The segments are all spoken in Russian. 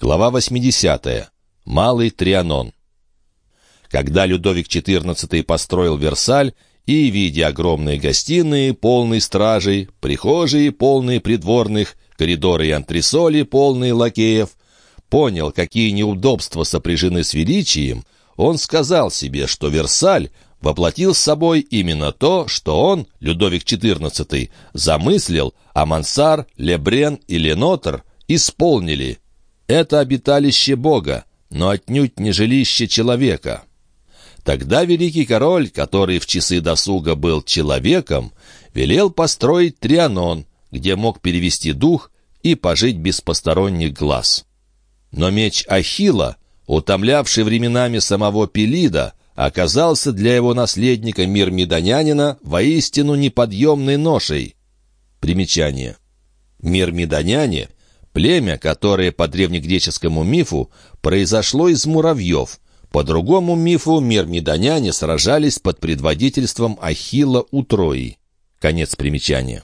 Глава 80. Малый Трианон. Когда Людовик XIV построил Версаль, и, видя огромные гостиные, полные стражей, прихожие, полные придворных, коридоры и антресоли, полные лакеев, понял, какие неудобства сопряжены с величием, он сказал себе, что Версаль воплотил с собой именно то, что он, Людовик XIV, замыслил, а Мансар, Лебрен и Ленотр исполнили – это обиталище Бога, но отнюдь не жилище человека. Тогда великий король, который в часы досуга был человеком, велел построить Трианон, где мог перевести дух и пожить без посторонних глаз. Но меч Ахила, утомлявший временами самого Пелида, оказался для его наследника Мирмидонянина воистину неподъемной ношей. Примечание. Мирмидоняне Племя, которое по древнегреческому мифу произошло из муравьев. По другому мифу мирмидоняне сражались под предводительством Ахилла у Трои. Конец примечания.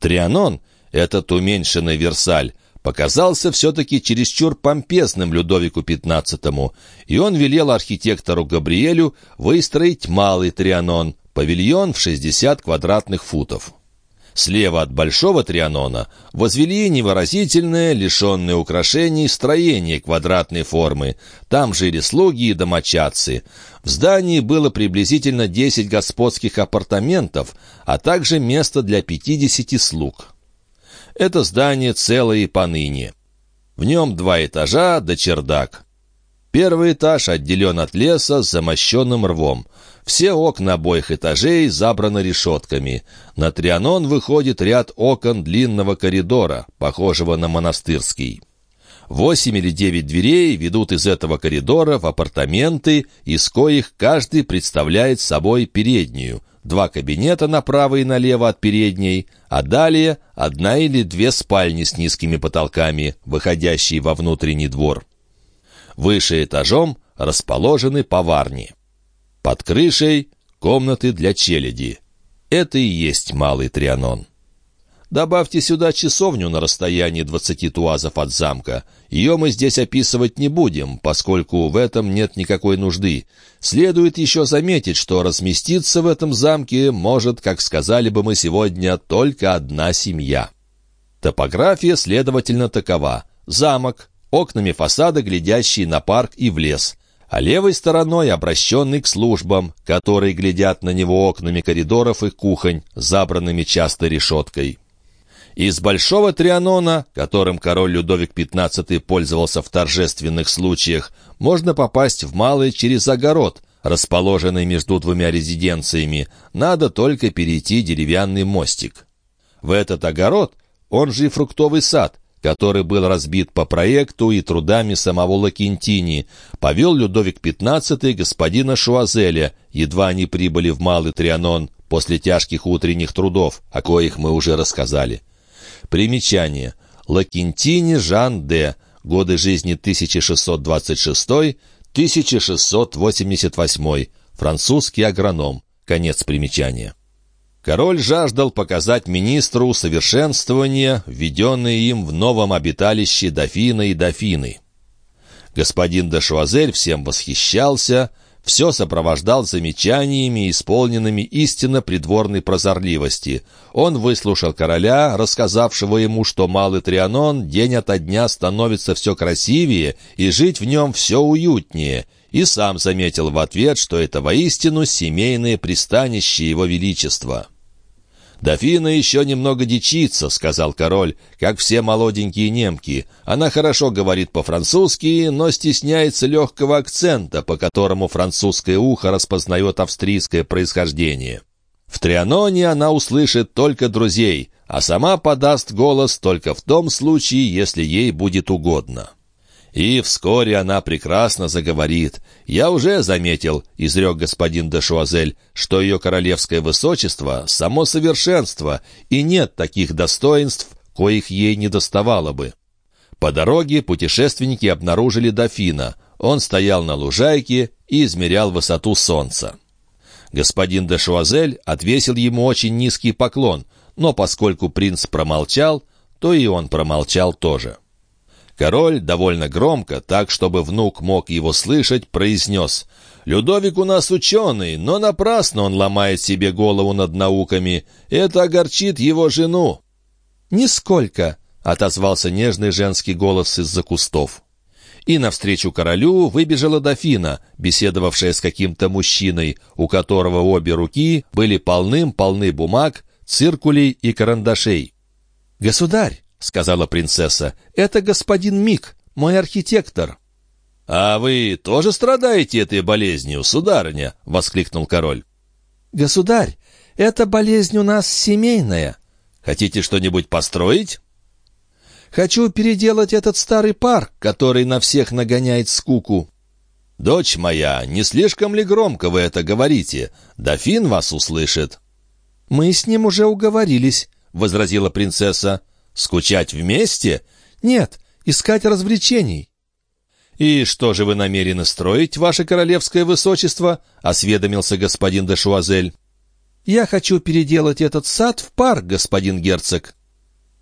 Трианон, этот уменьшенный Версаль, показался все-таки чересчур помпезным Людовику XV, и он велел архитектору Габриэлю выстроить малый Трианон, павильон в 60 квадратных футов. Слева от Большого Трианона возвели невыразительное, лишенное украшений, строение квадратной формы. Там жили слуги и домочадцы. В здании было приблизительно 10 господских апартаментов, а также место для 50 слуг. Это здание целое и поныне. В нем два этажа да чердак. Первый этаж отделен от леса замощенным рвом. Все окна обоих этажей забраны решетками. На Трианон выходит ряд окон длинного коридора, похожего на монастырский. Восемь или девять дверей ведут из этого коридора в апартаменты, из коих каждый представляет собой переднюю. Два кабинета направо и налево от передней, а далее одна или две спальни с низкими потолками, выходящие во внутренний двор. Выше этажом расположены поварни. Под крышей — комнаты для челяди. Это и есть Малый Трианон. Добавьте сюда часовню на расстоянии 20 туазов от замка. Ее мы здесь описывать не будем, поскольку в этом нет никакой нужды. Следует еще заметить, что разместиться в этом замке может, как сказали бы мы сегодня, только одна семья. Топография, следовательно, такова. Замок, окнами фасада, глядящий на парк и в лес а левой стороной обращенный к службам, которые глядят на него окнами коридоров и кухонь, забранными часто решеткой. Из Большого Трианона, которым король Людовик XV пользовался в торжественных случаях, можно попасть в Малый через огород, расположенный между двумя резиденциями, надо только перейти деревянный мостик. В этот огород, он же и фруктовый сад, который был разбит по проекту и трудами самого Лакентини, повел Людовик XV господина Шуазеля, едва они прибыли в Малый Трианон после тяжких утренних трудов, о коих мы уже рассказали. Примечание. Лакентини Жан Д. Годы жизни 1626-1688. Французский агроном. Конец примечания. Король жаждал показать министру усовершенствование, введенное им в новом обиталище дофина и дофины. Господин де Шуазель всем восхищался, все сопровождал замечаниями, исполненными истинно придворной прозорливости. Он выслушал короля, рассказавшего ему, что Малый Трианон день ото дня становится все красивее и жить в нем все уютнее, и сам заметил в ответ, что это воистину семейное пристанище его величества. «Дофина еще немного дичится», — сказал король, «как все молоденькие немки. Она хорошо говорит по-французски, но стесняется легкого акцента, по которому французское ухо распознает австрийское происхождение. В Трианоне она услышит только друзей, а сама подаст голос только в том случае, если ей будет угодно». И вскоре она прекрасно заговорит. Я уже заметил, — изрек господин де Шуазель, — что ее королевское высочество — само совершенство, и нет таких достоинств, коих ей не доставало бы. По дороге путешественники обнаружили дофина. Он стоял на лужайке и измерял высоту солнца. Господин де Шуазель отвесил ему очень низкий поклон, но поскольку принц промолчал, то и он промолчал тоже. Король довольно громко, так, чтобы внук мог его слышать, произнес «Людовик у нас ученый, но напрасно он ломает себе голову над науками. Это огорчит его жену». «Нисколько», — отозвался нежный женский голос из-за кустов. И навстречу королю выбежала дофина, беседовавшая с каким-то мужчиной, у которого обе руки были полным-полны бумаг, циркулей и карандашей. «Государь!» — сказала принцесса. «Это господин Мик, мой архитектор». «А вы тоже страдаете этой болезнью, сударыня?» — воскликнул король. «Государь, эта болезнь у нас семейная». «Хотите что-нибудь построить?» «Хочу переделать этот старый парк, который на всех нагоняет скуку». «Дочь моя, не слишком ли громко вы это говорите? Дофин вас услышит». «Мы с ним уже уговорились», — возразила принцесса. «Скучать вместе?» «Нет, искать развлечений». «И что же вы намерены строить, ваше королевское высочество?» — осведомился господин де Шуазель. «Я хочу переделать этот сад в парк, господин герцог».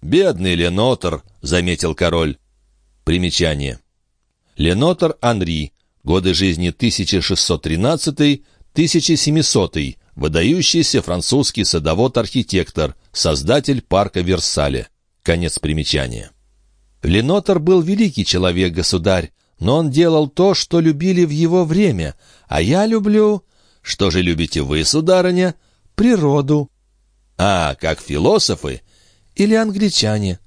«Бедный Ленотер», — заметил король. Примечание. Ленотер Анри. Годы жизни 1613-1700 выдающийся французский садовод-архитектор, создатель парка Версаля. Конец примечания. Ленотер был великий человек, государь, но он делал то, что любили в его время, а я люблю... Что же любите вы, сударыня? Природу. А, как философы? Или англичане.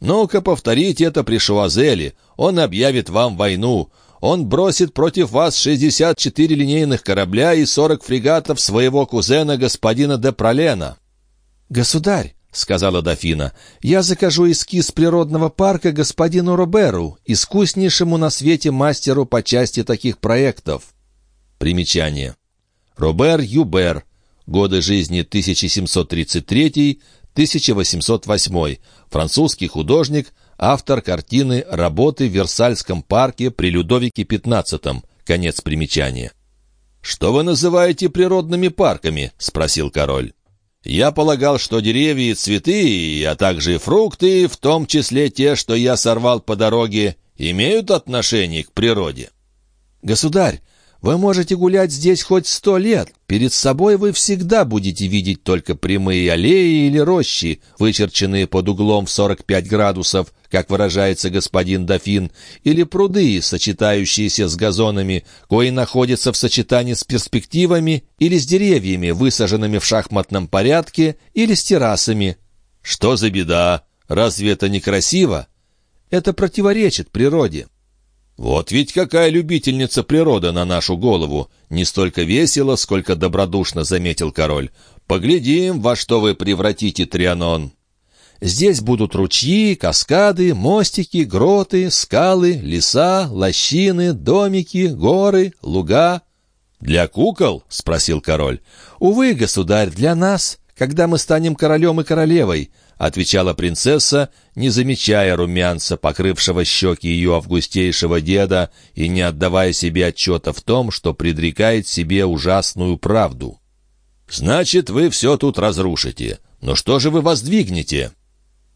Ну-ка, повторите это при Шуазеле. Он объявит вам войну. Он бросит против вас 64 линейных корабля и 40 фрегатов своего кузена господина де Пролена». «Государь», — сказала дофина, — «я закажу эскиз природного парка господину Роберу, искуснейшему на свете мастеру по части таких проектов». Примечание. Робер Юбер. Годы жизни 1733-1808. Французский художник, автор картины «Работы в Версальском парке при Людовике XV». Конец примечания. «Что вы называете природными парками?» — спросил король. «Я полагал, что деревья и цветы, а также фрукты, в том числе те, что я сорвал по дороге, имеют отношение к природе». «Государь, вы можете гулять здесь хоть сто лет. Перед собой вы всегда будете видеть только прямые аллеи или рощи, вычерченные под углом в 45 градусов, как выражается господин Дофин, или пруды, сочетающиеся с газонами, кои находятся в сочетании с перспективами или с деревьями, высаженными в шахматном порядке, или с террасами. Что за беда? Разве это не красиво? Это противоречит природе. «Вот ведь какая любительница природы на нашу голову! Не столько весело, сколько добродушно», — заметил король. «Поглядим, во что вы превратите Трианон». «Здесь будут ручьи, каскады, мостики, гроты, скалы, леса, лощины, домики, горы, луга». «Для кукол?» — спросил король. «Увы, государь, для нас, когда мы станем королем и королевой. — отвечала принцесса, не замечая румянца, покрывшего щеки ее августейшего деда, и не отдавая себе отчета в том, что предрекает себе ужасную правду. «Значит, вы все тут разрушите. Но что же вы воздвигнете?»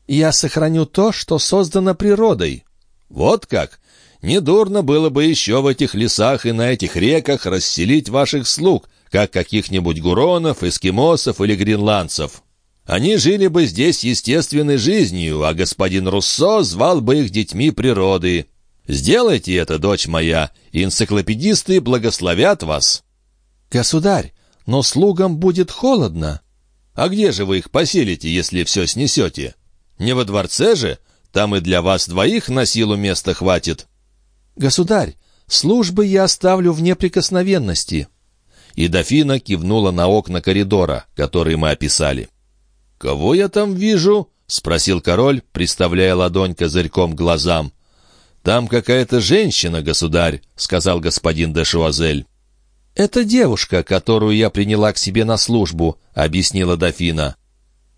«Я сохраню то, что создано природой». «Вот как? Недурно было бы еще в этих лесах и на этих реках расселить ваших слуг, как каких-нибудь гуронов, эскимосов или гренландцев». Они жили бы здесь естественной жизнью, а господин Руссо звал бы их детьми природы. Сделайте это, дочь моя, энциклопедисты благословят вас». «Государь, но слугам будет холодно». «А где же вы их поселите, если все снесете? Не во дворце же? Там и для вас двоих на силу места хватит». «Государь, службы я оставлю в неприкосновенности». И дофина кивнула на окна коридора, которые мы описали. «Кого я там вижу?» — спросил король, приставляя ладонь козырьком к глазам. «Там какая-то женщина, государь», — сказал господин де Шуазель. «Это девушка, которую я приняла к себе на службу», — объяснила дофина.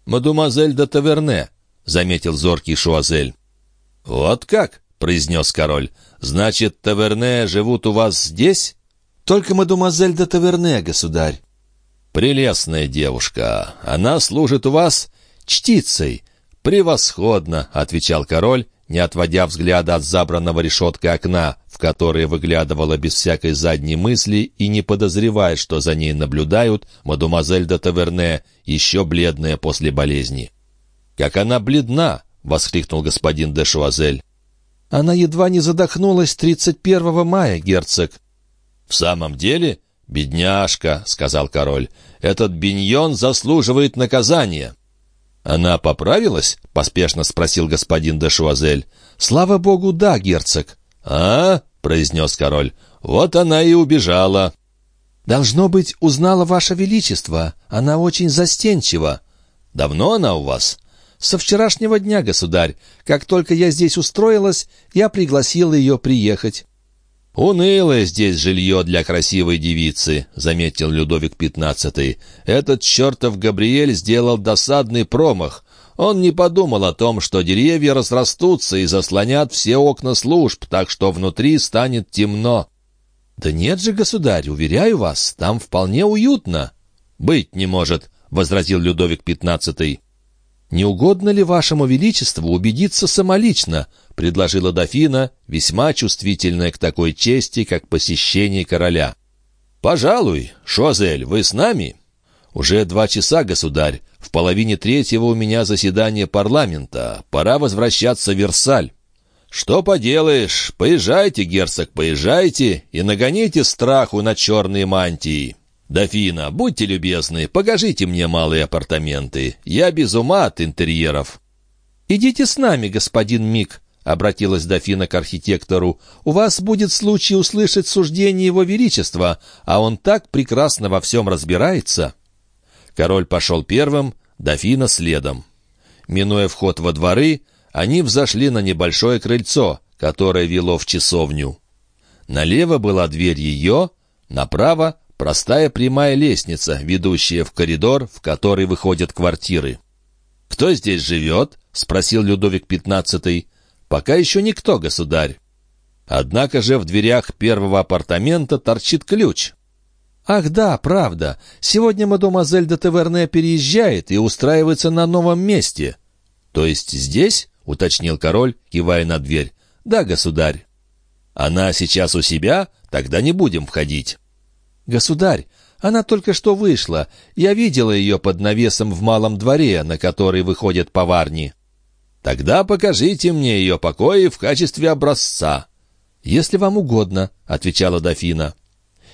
«Мадемуазель де Таверне», — заметил зоркий Шуазель. «Вот как?» — произнес король. «Значит, Таверне живут у вас здесь?» «Только мадемуазель де Таверне, государь». «Прелестная девушка. Она служит у вас чтицей». «Превосходно», — отвечал король, не отводя взгляда от забранного решеткой окна, в которое выглядывала без всякой задней мысли и не подозревая, что за ней наблюдают, мадемуазель де Таверне, еще бледная после болезни. «Как она бледна!» — воскликнул господин де Шуазель. «Она едва не задохнулась 31 мая, герцог». «В самом деле?» «Бедняжка», — сказал король, — «этот биньон заслуживает наказания». «Она поправилась?» — поспешно спросил господин де Шуазель. «Слава богу, да, герцог». «А?» — произнес король. «Вот она и убежала». «Должно быть, узнала ваше величество. Она очень застенчива». «Давно она у вас?» «Со вчерашнего дня, государь. Как только я здесь устроилась, я пригласила ее приехать». «Унылое здесь жилье для красивой девицы», — заметил Людовик XV. «Этот чертов Габриэль сделал досадный промах. Он не подумал о том, что деревья разрастутся и заслонят все окна служб, так что внутри станет темно». «Да нет же, государь, уверяю вас, там вполне уютно». «Быть не может», — возразил Людовик XV. «Не угодно ли вашему величеству убедиться самолично?» — предложила дофина, весьма чувствительная к такой чести, как посещение короля. «Пожалуй. Шуазель, вы с нами?» «Уже два часа, государь. В половине третьего у меня заседание парламента. Пора возвращаться в Версаль». «Что поделаешь? Поезжайте, герцог, поезжайте и нагоните страху на черные мантии». «Дофина, будьте любезны, покажите мне малые апартаменты. Я без ума от интерьеров». «Идите с нами, господин Мик», — обратилась дофина к архитектору. «У вас будет случай услышать суждение его величества, а он так прекрасно во всем разбирается». Король пошел первым, дофина следом. Минуя вход во дворы, они взошли на небольшое крыльцо, которое вело в часовню. Налево была дверь ее, направо Простая прямая лестница, ведущая в коридор, в который выходят квартиры. «Кто здесь живет?» — спросил Людовик XV. «Пока еще никто, государь». Однако же в дверях первого апартамента торчит ключ. «Ах да, правда. Сегодня мадемуазель де Таверне переезжает и устраивается на новом месте». «То есть здесь?» — уточнил король, кивая на дверь. «Да, государь». «Она сейчас у себя? Тогда не будем входить». «Государь, она только что вышла. Я видела ее под навесом в малом дворе, на который выходят поварни». «Тогда покажите мне ее покои в качестве образца». «Если вам угодно», — отвечала дофина.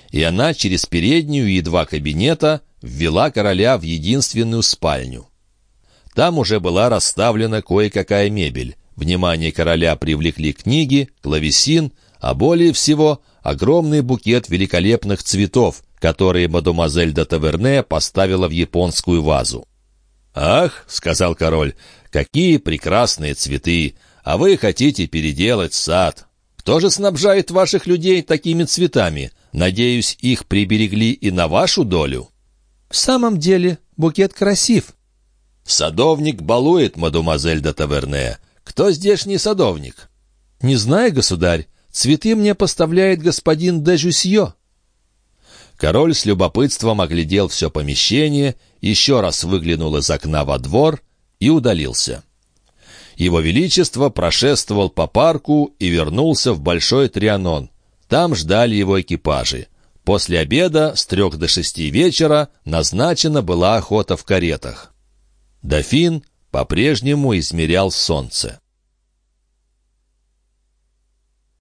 И она через переднюю и два кабинета ввела короля в единственную спальню. Там уже была расставлена кое-какая мебель. Внимание короля привлекли книги, клавесин, а более всего огромный букет великолепных цветов, которые мадемуазель де Таверне поставила в японскую вазу. «Ах», — сказал король, — «какие прекрасные цветы! А вы хотите переделать сад! Кто же снабжает ваших людей такими цветами? Надеюсь, их приберегли и на вашу долю?» «В самом деле букет красив». «Садовник балует, мадемуазель де Таверне. Кто здешний садовник?» «Не знаю, государь. Цветы мне поставляет господин де Жюсье». Король с любопытством оглядел все помещение, еще раз выглянул из окна во двор и удалился. Его Величество прошествовал по парку и вернулся в Большой Трианон. Там ждали его экипажи. После обеда с трех до шести вечера назначена была охота в каретах. Дофин по-прежнему измерял солнце.